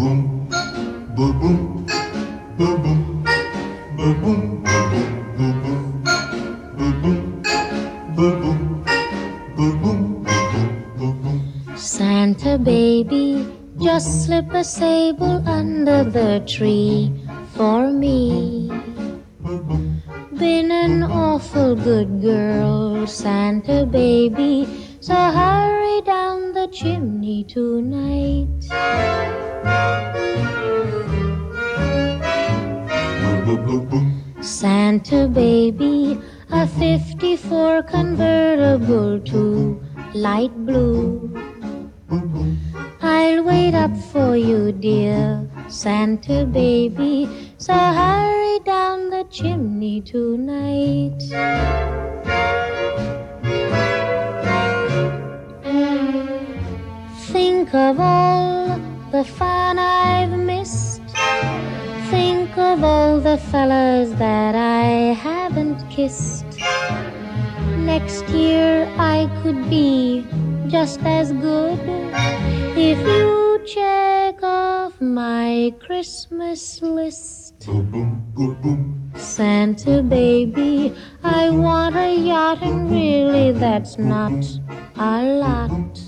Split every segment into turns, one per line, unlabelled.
boom, boom, boom, boom, boom, boom, boom, boom, boom, boom, boom, boom.
Santa baby, just slip a sable under the tree for me. Been an awful good girl, Santa baby, so hurry down the chimney tonight. Santa baby, a 54 convertible too light blue. I'll wait up for you, dear Santa baby, so hurry down the chimney tonight. Think of all the fun I've missed. All the fellas that I haven't kissed. Next year I could be just as good if you check off my Christmas list. Santa baby, I want a yacht, and really that's not a lot.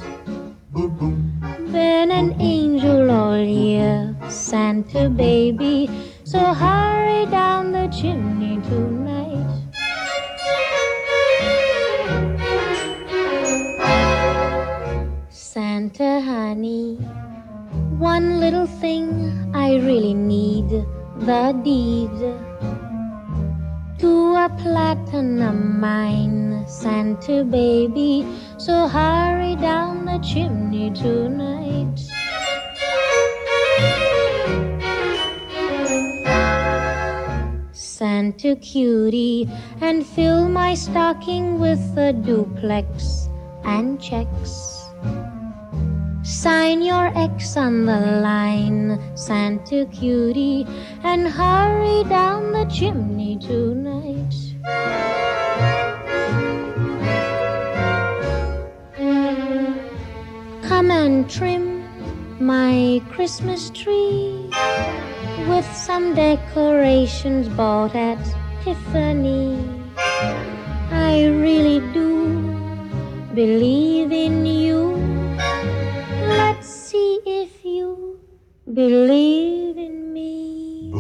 Been an angel all year, Santa baby, so hurry down the chimney tonight. Santa honey, one little thing I really need the deed to a platinum mine, Santa baby. So hurry down the chimney tonight. Santa cutie, and fill my stocking with a duplex and checks. Sign your X on the line, Santa cutie, and hurry down the chimney tonight. Come and trim my Christmas tree with some decorations bought at Tiffany. I really do believe in you. Let's see if you believe in me.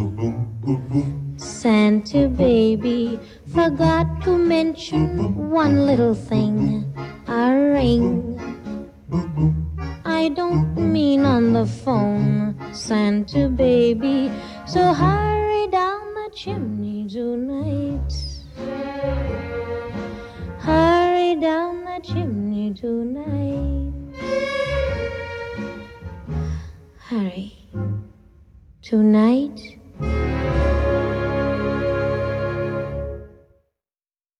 Santa baby forgot to mention one little thing a ring. I don't mean on the phone, Santa baby. So hurry down the chimney tonight. Hurry down the chimney tonight. Hurry. Tonight